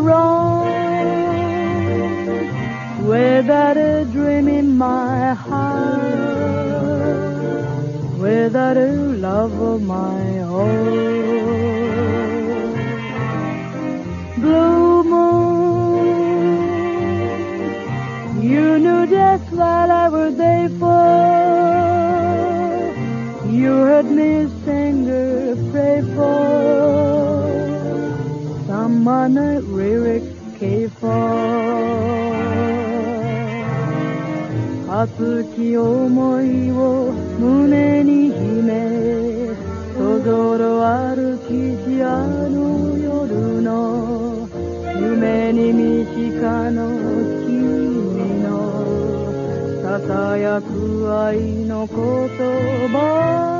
wrong without a dream in my heart, without a love of my own. Blue moon, you knew just what I was there for. You heard me sing someone I really care for. 熱き思いを胸に秘めそぞろ歩きしあの夜の夢に満ちかの君のささやく愛の言葉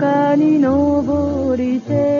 丘に登りて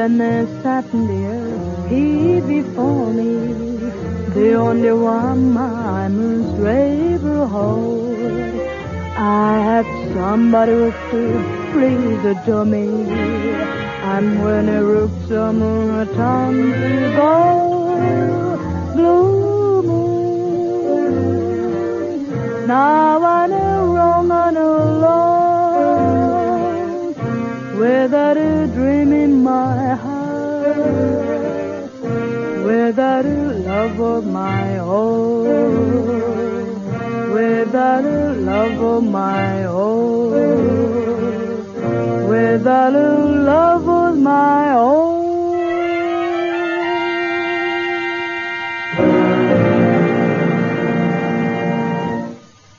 There sat there, he before me, the only one my moon's ever hold. I had somebody could please adore me, and when the moon turned to gold, without a love of my own, without a love of my own, without a love of my own.